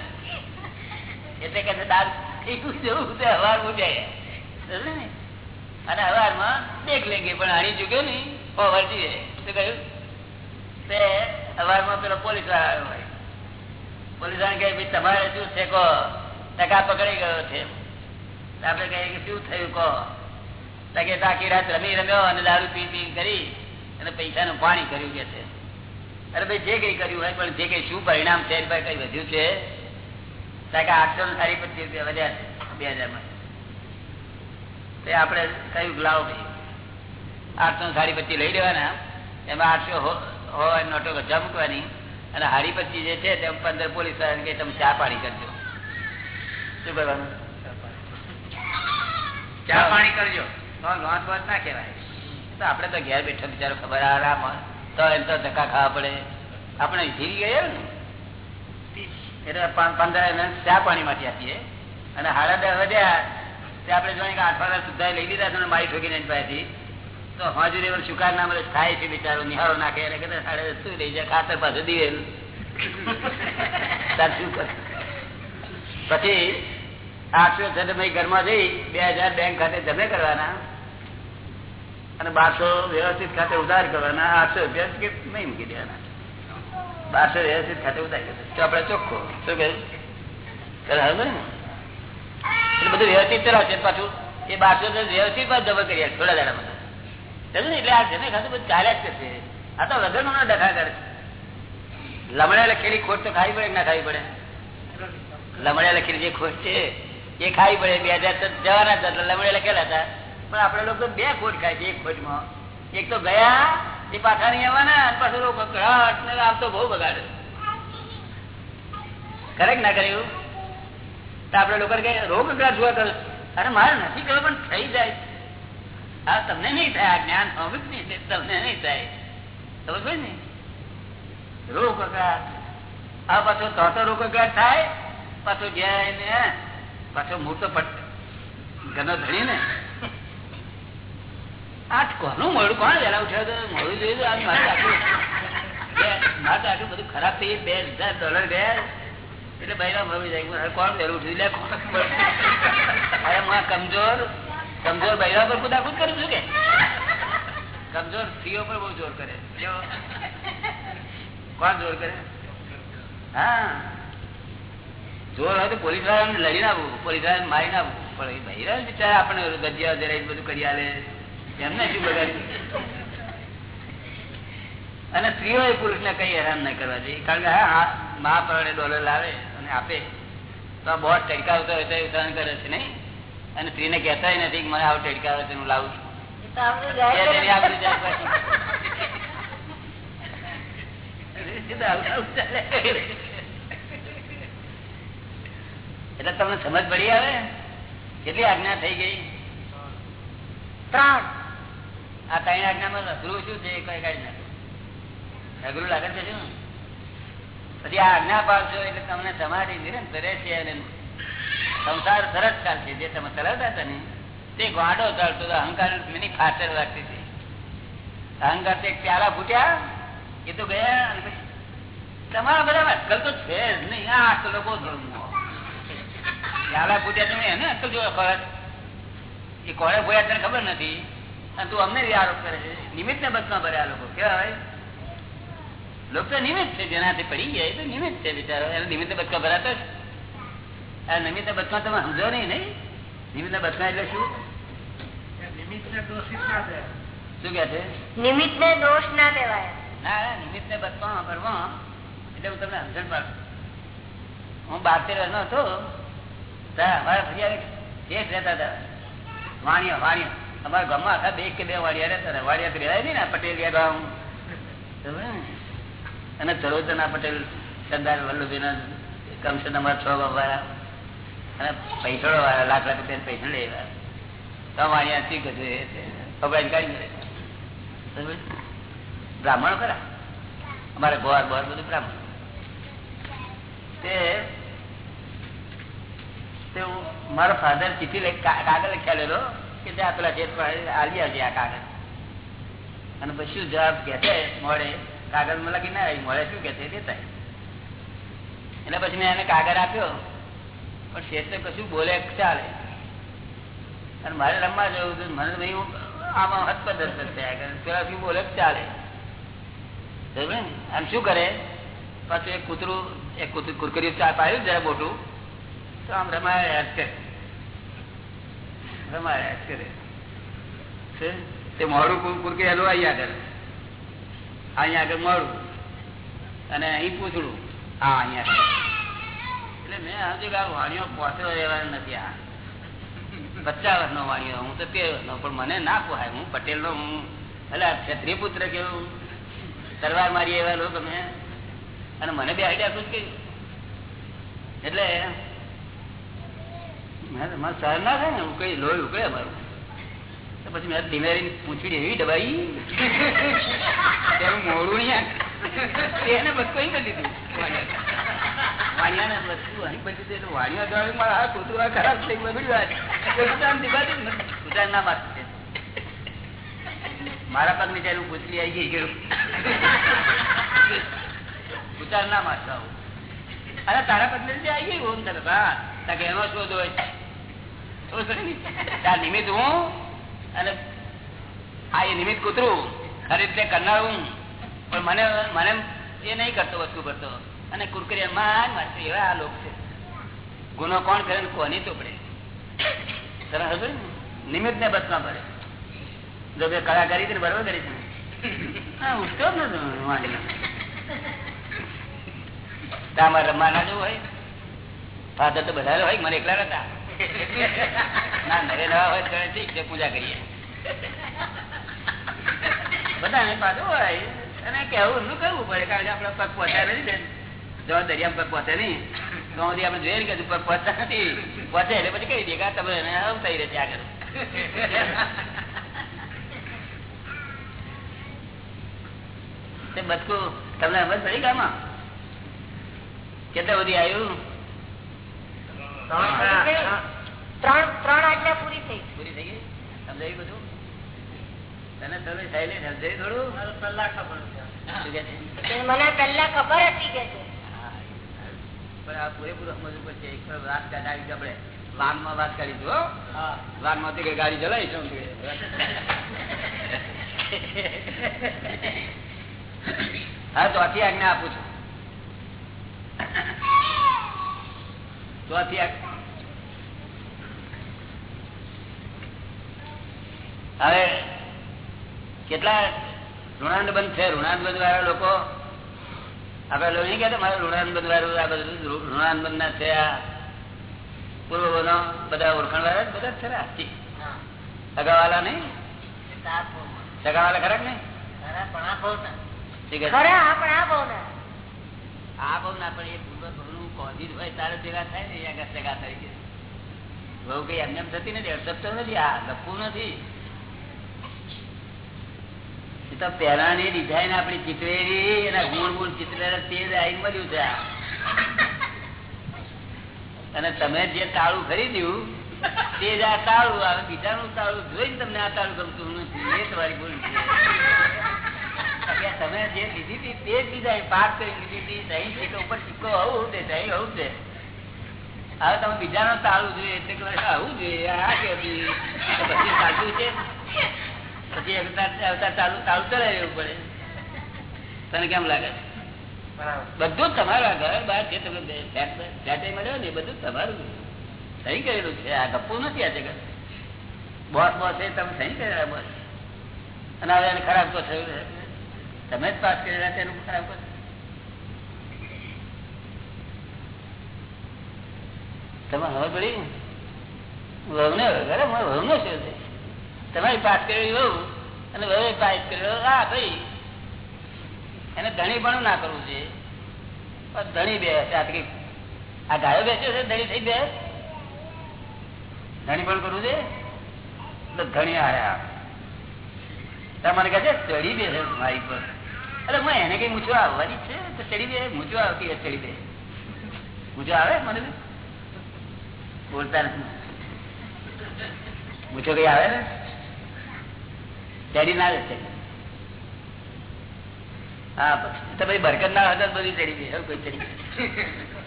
હવાર ને. અને દેખ લેંગે, પણ હાણી ચૂક્યો ને ઓવર શું કહ્યું? તે હવારમાં પેલો પોલીસવાળા હોય. પોલીસવાળા કહે તમારે શું છે કહો. ટકા પકડી ગયો છે. આપડે કહીએ કે, શું થયું કહો. તકે તાકી રાત રમી રમ્યો અને દારૂ પી પી કરી અને પૈસાનું પાણી કર્યું કે છે. અરે ભાઈ જે કઈ કર્યું હોય પણ જે કઈ શું પરિણામ છે એની પાસે કઈ વધ્યું છે? કારણ કે આઠસો ને સારી પચીસ રૂપિયા વધ્યા છે બે હજારમાં. તે આપણે કયું લાવો ભાઈ આઠસો ને સાડી પચીસ લઈ લેવાના. એમાં આઠસો હોય નોટો ગજા મૂકવાની. અને હાડી પચીસ જે છે તેમ પંદર પોલીસ વાળાને કે તમે ચા પાણી કરજો. શું કરવાનું ચા પાણી. કરજો. નોંધ વાત ના કહેવાય. તો આપણે તો ઘેર બેઠા બિચારો ખબર આરામ તો એમ ધક્કા ખાવા પડે. આપણે જીવી ગયા ને? એટલે પંદર મિનિટ ચા પાણી માંથી આપીએ. અને હાડા દસ વધ્યા તે આપણે જોઈએ કે આઠ વાળા સુધા લઈ લીધા છે મારી ઠોકીને પાસેથી. તો હાજુ રેવર શુકાર ના મળે થાય છે બિચારો, નિહાળો નાખે. એને કદાચ સાડે શું લઈ જાય? ખાતર પાસે દીવે પછી આઠસો છે ઘરમાં જઈ બે હજાર બેંક ખાતે જમે કરવાના. અને બારસો વ્યવસ્થિત ખાતે ઉધાર કરવાના. આઠસો રૂપિયા નહીં મૂકી દેવાના? બારસો વ્યવસ્થિત ખાતે ઉધાર કરવાના. તો આપણે ચોખ્ખો. શું કહે? ને? એટલે બધું વ્યવસ્થિત કરાવશે. પાછું એ બારસો વ્યવસ્થિત પણ જમા કરી થોડા દાડામાં. સમજ્યું ને? એટલે આ જમે ખાતું બધું ચાલ્યા જ કરશે. આ તો વગરનો ડખા કરે. લમણે લખેલી ખોટ તો ખાવી પડે ના ખાવી પડે? લમણે લખેલી જે ખોટ છે, એ ખાવી પડે. બે હજાર જવાના હતા, એટલે લમણે લખેલા હતા. પણ આપડે લોકો બે ખોટ ખાય છે, એક ખોટમાં. એક તો ગયા, એ પાછા નહીં આવવાના પાછું લોકો ને આવતો બહુ બગાડે. કરે ના કર્યું? તો આપડે લોકો રોગ કકળાટ જોવા કરો અરે મારે નથી કર્યો પણ થઈ જાય. હા, તમને નહીં થાય આ જ્ઞાન, અમુક નહીં તમને નહીં થાય. સમજ ને? રોગ કકળાટ આ પાછો તો રોગ કકળાટ થાય, પાછો જ્યાં એને પાછો મોટો પટ ઘનો ધણી ને. આ કોનું મળ્યું કોણ કમજોર કમજોર બહેરા પર કુદાકુદ કરું છું કે? કમજોર સ્ત્રીઓ પર બહુ જોર કરે. કોણ જોર કરે? હા. જોર હોય તો પોલીસ વાળાને લડી નાખવું પોલીસ વાળાને મારી નાખવું પણ બૈરા બિચારા આપણે જરા બધું કરી આલે. એમને શું બગાડ્યું અને સ્ત્રીઓ એ પુરુષ ને કઈ હેરાન ના કરવા જોઈએ. કારણ કે હા મા પ્રમાણે ડોલર લાવે અને આપે. તો આ બોસ ટેડકાવતો હોય તો એ કરે છે નહીં? અને સ્ત્રીને કહેતા નથી કે મને આવું ટેડકાવે છે હું લાવું. એટલે તમને સમજ પડી આવે? કેટલી આજ્ઞા થઈ ગઈ? ત્રણ. આ ત્રણ આજ્ઞામાં અઘરું શું છે? કઈ કાઢી નાખો. લાગે છે શું? પછી આ આજ્ઞા પાડશો એટલે તમને સમાધિ નિરંતર છે અને સંસાર સરસ ચાલશે. જે તમે ચલાવતા હતા ને, તે ગાડો ચાલતો અહંકાર એની ખાતર રાખતી હતી. અહંકાર તે પ્યારા ફૂટ્યા, એ તો ગયા અને પછી તમારા બધા અટકલ તો છે જ નહીં. આ અક્કલ લોકો પ્યારા ફૂટ્યા તમે એને? અટકલ જોવા ખબર એ કોણે ફોયા તને ખબર નથી? અને તું અમને આરોપ કરે છે. નિમિત્ત ને બસમાં ભર્યા લોકો. કેવા હોય લોકો તો નિમિત્ત છે જેનાથી પડી ગયા એ તો નિમિત્ત છે બિચારો. એને નિમિત્તે બચકા ભરાતો જ. આ નિમિત્તે બચમાં તમે સમજો નહીં નહીં? નિમિત્તે બચમાં એટલે શું? શું કે છે? નિમિત્ત દોષ ના દેવાય ના ના બચમાં ભરવા. એટલે હું તમને સમજણ પાડું હું બાર તેર વર્ષનો હતો અમારા ફરિયાદ શેઠ રહેતા હતા. વાણિયા વાણિયા. અમારા ગામમાં આખા બે કે બે વાડિયા ને વાડિયા રહેવાય નહીં ને પટેલ ગામ. ને? અને ચરોતરના પટેલ, સરદાર વલ્લભીના કમસે કમ છ વાળા અને પૈસડો વાળા લાખ લાખ રૂપિયા પૈસા લેવા તો વાડિયા શીખ પકડાઈને કાઢી સમજે? ખરા? અમારે ગોવાર બોર બધું બ્રાહ્મણ. તે મારો ફાધર ચીઠી કાગળ લખ્યાલેલો કે ત્યાં પેલા શેઠ આવી આવજે આ કાગળ. અને પછી જવાબ કે છે? મોડે કાગળમાં લખી ના? આવી મોડે શું કે છે? દેતા એટલે પછી મેં એને કાગળ આપ્યો. પણ શેઠ કશું બોલે ચાલે. અને મારે રમવા જવું હતું. મને ભાઈ હું આમાં હતપદર થયા પેલા શું બોલે ચાલે. સમજ્યો ને? આમ શું કરે? પાછું એક કૂતરું, એક કુતરું કુરકરી ચા પાડ્યું જરા મોટું. તો આમ રમાય યાદ રમાય કરે તે મોડું કુર- કુરકરી હલવા અહીંયા આગળ અહીંયા આગળ મોડું અને અહીં પૂછડું. હા અહીંયા એટલે મેં સમજ્યું આ વાણીઓ પહોંચવા રહેવાનો નથી આ. પચાસ વર્ષનો વાણીઓ, હું તો તેર વર્ષનો પણ મને ના પોહાય. હું પટેલનો, હું એટલે ક્ષત્રિય પુત્ર કેવું? તરવાર મારી એવા લોકો મેં. અને મને બે આઈડિયા શું કે એટલે તો ના ને પછી મેં ધીમે પૂછડી એવી દબાઈ તેનું મોડું એને બધું કરી દીધું. વાણિયાને બધું પછી વાણિયા મારા ના પગ નીચે પૂછડી આવી ગઈ ગયું. ઉતાર ના મારતા. અરે તારા પગ નીચે આવી ગઈ, ઓમ તરફ હા તાકે એનો ને. આ નિમિત્ત હું અને આ એ નિમિત્ત કૂતરું ખરી રીતે કરનાર હું. પણ મને મને એ નહીં કરતો, વસ્તુ કરતો. અને કુરકરી માન મારતો એવા આ લોકો છે. ગુનો કોણ કરે ને કોની તો પડે. તને ને નિમિત્ત ને બચવા પડે જો બે કળા કરી હતી ને બરોબર કરી ને? હા, ઉઠતો જ નતો તમારે તામાં રમવાના જેવું હોય. ફાધર તો બધા હોય મને એકલા નતા ના નરે હોય ઠીક છે, પૂજા કરીએ. બધાને પાછું હોય. અને કેવું શું કરવું પડે? કારણ કે આપડે પગ પહોંચ્યા નથી બેન. જો દરિયા પગ પહોંચે નહીં, તો સુધી આપણે જોઈએ કે પગ પહોંચતા નથી. પહોંચે એટલે પછી કહી દે કે તમે એને આમ થઈ રહેશે આગળ. તે બચકું તમને સમજ પડી ગામાં કેટલા બધી આવ્યું ત્રણ ત્રણ આજ્ઞા પૂરી થઈ. પૂરી થઈ ગઈ? સમજાયું બધું? તને તમે થોડું? શું કહે મને પહેલા ખબર હતી કે છે. હા. પણ આ પૂરેપૂરું સમજવું પડશે એક વાત કાઢી આપણે. વાનમાં વાત કરી હો. વાનમાંથી કઈ ગાડી ચલાવીશું હા ચોથી આજ્ઞા આપું છું. હવે કેટલા ઋણાંદ બંધ છે? ઋણાંદ બંધ વાળા લોકો આપડે લોકો નહીં કહેતા મારે ઋણાંદ બંધ વાળું આ બધું ઋણાંદ બંધ ના છે આ પૂર્વ બધા ઓળખાણ વાળા જ બધા જ ખરા સગાવાલા નહીં? સગાવાલા ખરા કે નહીં? ઠીક છે. ખરા પણ આ બહુ ના આ બહુ ના પણ એ પૂર્વ આપણી ચિતરેલી એના ગુણ ગુણ ચિતરેલા તે જ આઈને મળ્યું છે. અને તમે જે તાળું ખરીદ્યું, તે જ આ તાળું આવે બીજાનું તાળું જોઈને તમને આ તાળું ગમતું નથી, એ તમારી ભૂલ છે. તમે જે લીધી હતી તે જ ડિઝાઇન પાસ લીધી હતી. સહી સિક્કો ઉપર સિક્કો આવું છે સહી આવું છે. હવે તમે બીજાનો તાળું જોઈએ એટલે આવું જોઈએ આ કેવી પછી ચાલતું છે? પછી અવતાર ચાલુ ચાલુ ચલાવી પડે. તને કેમ લાગે? બધું તમારું આ ઘર બહાર છે તમે ફેટે મળ્યો ને બધું તમારું સહી કરેલું છે આ ગપ્પું નથી આ જગત બોસ બોસ એ તમે સહી કરેલા બોસ. અને હવે એને ખરાબ તો થયું છે. તમે જ પાસ કરેલા તેનું ખરાબ તમે હવે પડી વહુને અરે વહુનો છે. તમારી પાસ કરેલી વહુ અને વહુ પાસ કરેલો હા ભાઈ. એને ધણી પણ ના કરવું છે ધણી બે હશે આ આ ગાયો બેસ્યો છે, ધણી થઈ બે? ધણી પણ કરવું છે તો હારે આ મને કહે છે ચડી બેસે મારી પર. અરે હું એને કઈ મૂછવા આવવાની છે? તો ચડી દે મૂછવા આવતી હોય ચડી દે. મૂછવા આવે મને બોલતા નથી. મૂછો કઈ આવે ને? ચડી ના રહે ચડી. હા તો ભાઈ બરકત ના હોય તો બધી ચડી હવે કોઈ ચડી.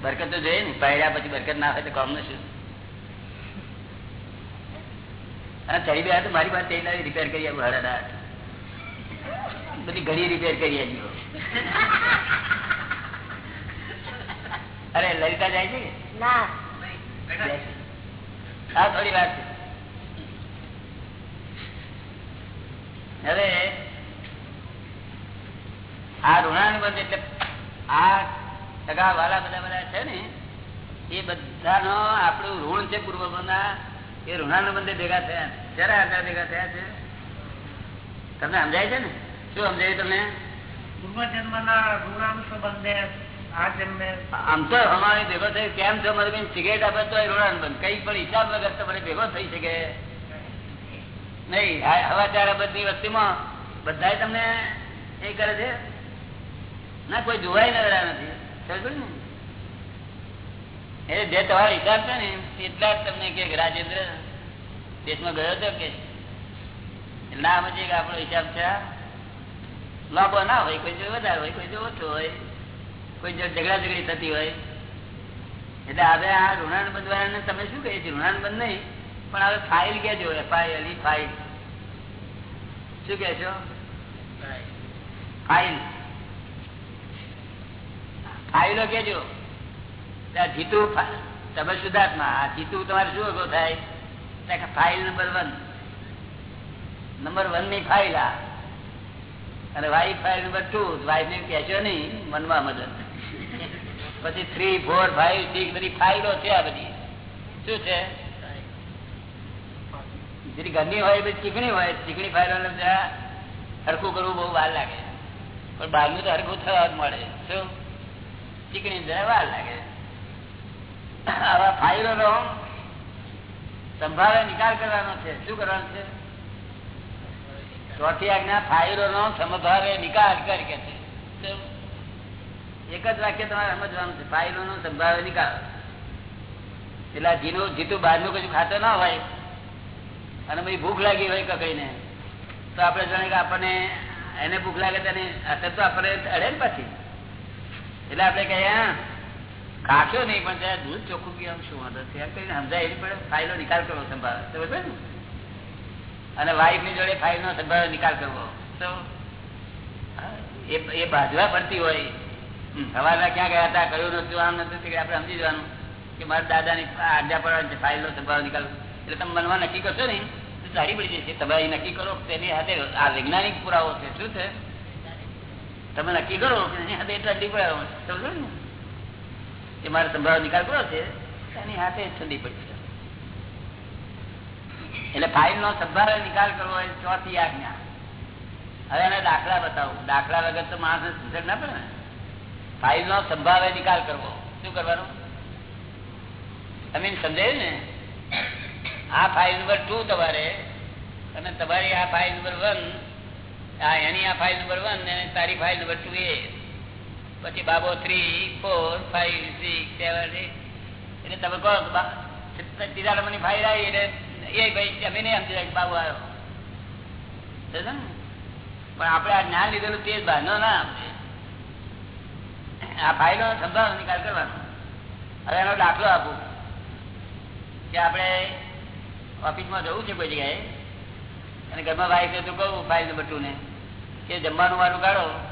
બરકત તો જોઈએ ને પાડ્યા પછી બરકત ના હોય તો કામનું શું? અને ચડી ગયા તો મારી પાસે ચડી રિપેર કરી આવું હળડા બધી ઘડી રિપેર કરી આવીઓ અરે લલિતા જાય છે હા થોડી વાત છે. હવે આ ઋણાનુબંધ એટલે આ સગા વાલા બધા બધા છે ને એ બધાનો આપણું ઋણ છે પૂર્વના એ ઋણાનુબંધે ભેગા થયા જરા આગળ ભેગા થયા છે? તમને સમજાય છે ને? શું સમજાયું તમને? પૂર્વજન્મના ઋણાંશ બંને આ જન્મે આમ તો અમારી ભેગો થયો કેમ છો? મારી સિગરેટ આપે તો ઋણાનુબંધ કઈ પણ હિસાબ વગર તમારે ભેગો થઈ શકે. નહીં હવાચાર બધી વસ્તીમાં બધા તમને એ કરે છે? ના કોઈ જોવાય નવરા નથી. સમજો ને? જે તમારો હિસાબ છે ને એટલા જ તમને કે રાજેન્દ્ર દેશમાં ગયો હતો કે? ના સમજીએ કે આપણો હિસાબ છે લાંબો ના હોય કોઈ જો વધારે હોય કોઈ જો ઓછો હોય કોઈ જો ઝઘડા ઝઘડી થતી હોય. એટલે હવે આ ઋણાન બંધવાને તમે શું કહે છે? ઋણાન બંધ નહીં પણ હવે ફાઇલ કેજો એફઆઈએલ ફાઇલ શું કે છો? ફાઇલ ફાઇલો કેજો જીતુ તમે શુદ્ધાત્મા આ જીતુ તમારે શું અગો થાય? File number one. નંબર વનની ફાઇલ આ. અને wife file number two wife ને કહેશો નહીં, મનમાં મદદ. પછી થ્રી ફોર ફાઈવ સિક્સ બધી ફાઇલો છે આ બધી. શું છે? જેની ઘરની હોય, બધી ચીકણી હોય, ચીકણી ફાઇલો હરખું કરવું બહુ વાર લાગે. પણ બહારનું તો હરખું થવા જ મળે. શું? ચીકણી જરા વાર લાગે. આવા ફાઇલો નો સંભાવે નિકાલ કરવાનો છે. શું કરવાનો છે? ચોથી આજ્ઞા ફાઇલો નો સમભાવે નિકાલ કરી કે છે. એક જ વાક્ય તમારે સમજવાનું છે ફાયરો નો સંભાવે નિકાલ. એટલે આ જીનું જીતું બહારનું કશું ખાતો ના હોય અને ભાઈ ભૂખ લાગી હોય કકડીને તો આપણે જાણે કે આપણને એને ભૂખ લાગે તેને અસર તો આપણે અડે ને પછી. એટલે આપણે કહીએ ખાશો નહીં પણ ત્યાં દૂધ ચોખ્ખું પીવાનું શું વાંધો છે? એમ કહીને સમજાય એની પણ ફાયલો નિકાલ કરવો સંભાવે. બરાબર ને? અને વાઇફની જોડે ફાઇલ નો નિકાલ કરવો. તો? એ એ બાજવા પડતી હોય. સવારના ક્યાં ગયા હતા કયું નતું આમ નથી આપણે સમજી જવાનું કે મારા દાદાની આજ્ઞા પડવાની છે ફાઇલ નો સંભાવ નિકાલ એટલે તમે મનમાં નક્કી કરશો ને તો સારી પડી જશે. તમે નક્કી કરો તેની સાથે આ વૈજ્ઞાનિક પુરાવો છે. શું છે? તમે નક્કી કરો કે એની હાથે ઠંડી પડે છે સમજો ને? કે મારે સંભાવ નિકાલ કરો છે. એની હાથે ઠંડી પડી છે એટલે ફાઇલ નો સદભાવે નિકાલ કરવો હોય ચોથી આજ્ઞા. હવે એને દાખલા બતાવું. દાખલા વગર તો માણસ સુધર ના પડે ને. ફાઇલ નો સંભાવે નિકાલ કરવો. શું કરવાનું? તમે સમજાયું ને? આ ફાઇલ નંબર ટુ તમારે અને તમારી આ ફાઇલ નંબર વન આ એની આ ફાઇલ નંબર વન અને તારી ફાઇલ નંબર ટુ એ. પછી બાબો three four five six seven એટલે તમે કહો ત્રીજા નંબરની ફાઇલ આવી એટલે એ ભાઈ અમે નહીં સમજી કે બાબુ આવ્યો? પણ આપણે આ જ્ઞાન લીધેલું તે જ બહારનો ના સમજે. આ ફાઇલો સંભાવ નિકાલ કરવાનો. હવે એનો દાખલો આપું. કે આપણે ઓફિસમાં જવું છે કોઈ જગ્યાએ, અને ઘરમાં ભાઈ તો કહું ફાઇલ નંબર ટુ ને. કે જમવાનું વાળું કાઢો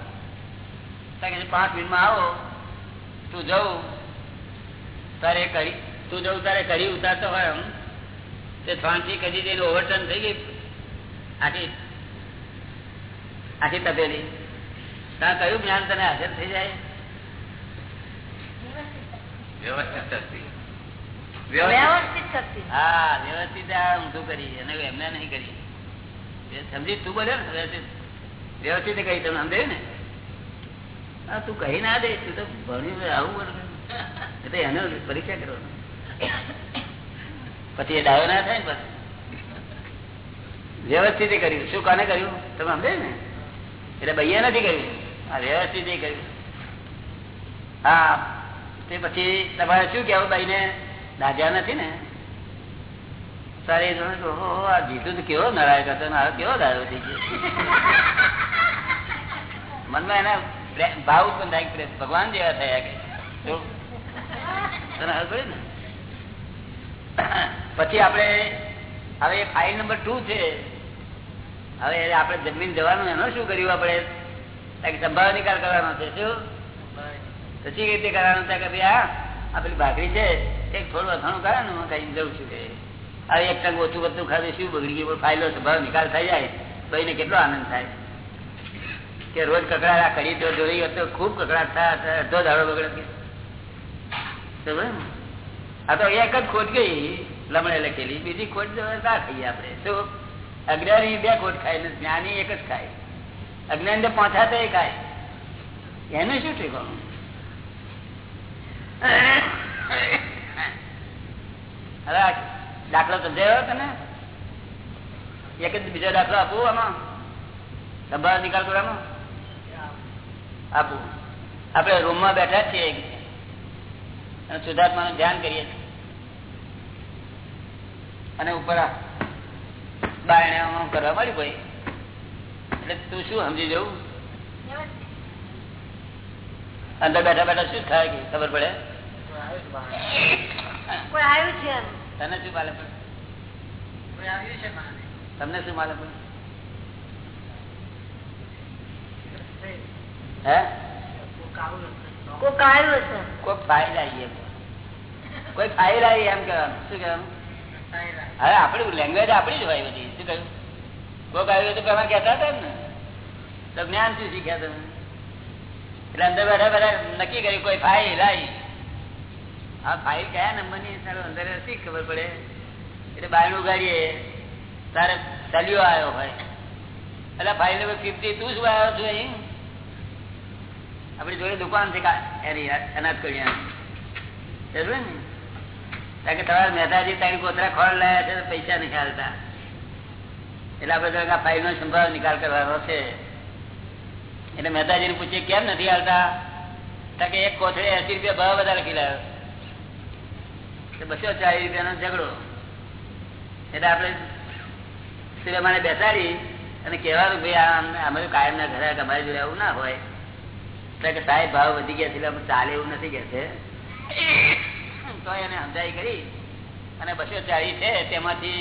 કારણ કે પાંચ મિનિટમાં આવો. તું જવું તારે કરી, તું જવું તારે કરી ઉતારતો હોય એમ. તે શાંતિ કદી જઈને ઓવરટર્ન થઈ ગઈ. આખી આખી તપેલી ત્યાં કયું જ્ઞાન તને હાજર થઈ જાય? વ્યવસ્થિત શક્તિ. વ્યવસ્થિત વ્યવસ્થિત શક્તિ. હા વ્યવસ્થિત આ ઊંધું કરી. એને એમને નહીં કરી. સમજી તું બોલ્યો ને વ્યવસ્થિત. વ્યવસ્થિત કહી તમે સમજાયું ને? હા તું કહી ના દે. તું તો ભણ્યું આવું બોલ એ તો એનો પરીક્ષા કરવાનો. પછી એ ડાયો ના થાય ને વ્યવસ્થિત કર્યું. શું કોને કર્યું? તમે સમજે ને? એટલે ભાઈએ નથી કર્યું. આ વ્યવસ્થિત કર્યું. હા, તે પછી તમારે શું કેવું ભાઈ ને દાજ્યા નથી ને? સારી આ જીતું તો કેવો નરાય હતો આ કેવો દાડો થઈ ગયો? મનમાં એના ભાવ ઉત્પન્ન થાય ભગવાન જેવા થયા કે. તને ખબર ને? પછી આપણે હવે ફાઇલ નંબર ટુ છે. હવે આપણે જમીન જવાનું, એનો શું કર્યું આપણે? સંભાવ નિકાલ કરવાનો છે, શું? પછી કઈ રીતે કરવાનું છે કે ભાઈ આ પેલી ભાખરી છે, એક થોડું અથાણું કરે હું કઈ જઉં છું હવે એક ટંગ ઓછું બધું ખાધું, શું બગડી ગયું? ફાઇલો સ્વભાવ નિકાલ થઈ જાય એને કેટલો આનંદ થાય? કે રોજ કકડાટ કરી તો જોઈ હતો ખૂબ કકડાટ થાય અડધો દાડો બગડે? આ તો એક જ ખોટ ગઈ. લમણે લખેલી બીજી ખોટ ના ખાઈએ આપણે? શું? અજ્ઞાની બે ખોટ ખાય ને જ્ઞાની એક જ ખાય. અજ્ઞાન તો પાછા તો ખાય. એને શું ઠેકાણું હવે દાખલો સમજાયો તને? એક જ બીજો દાખલો આપું આમાં. ડબ્બા નિકાલ કરવાનો આપું. આપણે રૂમમાં બેઠા છીએ. અને શુદ્ધાત્માનું ધ્યાન કરીએ. છીએ અને ઉપર કરવા મળી ભાઈ એટલે તું શું સમજી જવું? અંદર બેઠા બેઠા શું થાય કે ખબર પડે? તને શું માલે તમને શું માલે હે? કોઈ ફાઇલ આવી કોઈ ફાઇલ આવી એમ કેવાનું શું કહેવાનું? હવે આપડી લેંગ્વેજ આપડી જ હોય બધી. શું કહ્યું? કોઈક આવ્યું તો પેલા કહેતા હતા ને તો જ્ઞાન શું શીખ્યા તમે? એટલે અંદર બેઠા બેઠા નક્કી કર્યું, કોઈ ફાઇલ આવી આ ફાઇલ કયા નંબરની તારો અંદર શી ખબર પડે. એટલે બહાર ગાડીએ તારે સલિયો આવ્યો હોય. એટલે ફાઇલ નંબર ફિફ્ટી તું શું આવ્યો છું અહીં? આપણી જોડે દુકાન છે એની અનાજ કડિયા ને કે તમારા મહેતાજી તારી કોથરા ખોળ લાયા છે પૈસા નીકાળતા એટલે આપણે ફાઇલ નો સંભાવ નિકાલ કરવાનો છે. એટલે મહેતાજીને પૂછીએ, કેમ નથી હાલતા? કે એક કોથળે એસી રૂપિયા ભાવ બધા લખી લાવ્યો બસો ચાલીસ રૂપિયાનો ઝઘડો. એટલે આપણે સિનેમાને બેસાડી અને કહેવાનું ભાઈ આ કાયમ ના ઘરે અમારી જોડે આવું ના હોય. કે સાહેબ ભાવ વધી ગયા છે ચાલે એવું નથી કે તો એને સમજાઈ કરી અને બસો ચાલીસ છે, તેમાંથી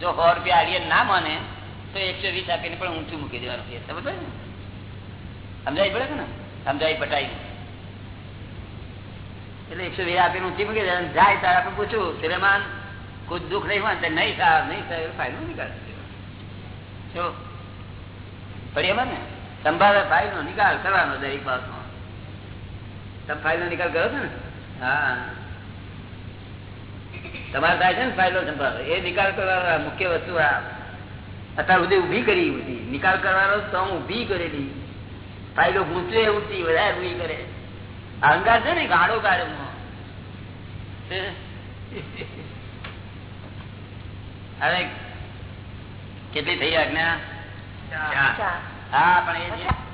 જો સો રૂપિયા આલિયન ના માને, તો એકસો વીસ આપીને પણ ઊંચું મૂકી દેવાનું છે. સમજ ને? સમજાવી પડે ને? સમજાવી પટાઈ એટલે એકસો વીસ આપીને ઊંચી મૂકી દે જાય તારે આપણે પૂછ્યું શ્રીમાન ખુદ દુઃખ નહીં હોય નહીં સાહેબ નહીં સાહેબ ફાયદો નિકાલ જો, પડી એમાં ને? સંભાવે ફાઇલ નિકાલ કરવાનો દરેક બાબતમાં. તમે ફાઇલ નિકાલ કર્યો છે ને? હા. તમારે થાય છે ને ફાયદો સંભાળો. એ નિકાલ કરવાનો મુખ્ય વસ્તુ આ. અત્યાર સુધી ઊભી કરી બધી નિકાલ કરવાનો તો હું ઊભી કરેલી. ફાયદો ગૂંચવે ઉઠી વધારે ઊભી કરે. અહંકાર છે ને ગાળો કાઢે હવે કેટલી થઈ આજ્ઞા? હા પણ એ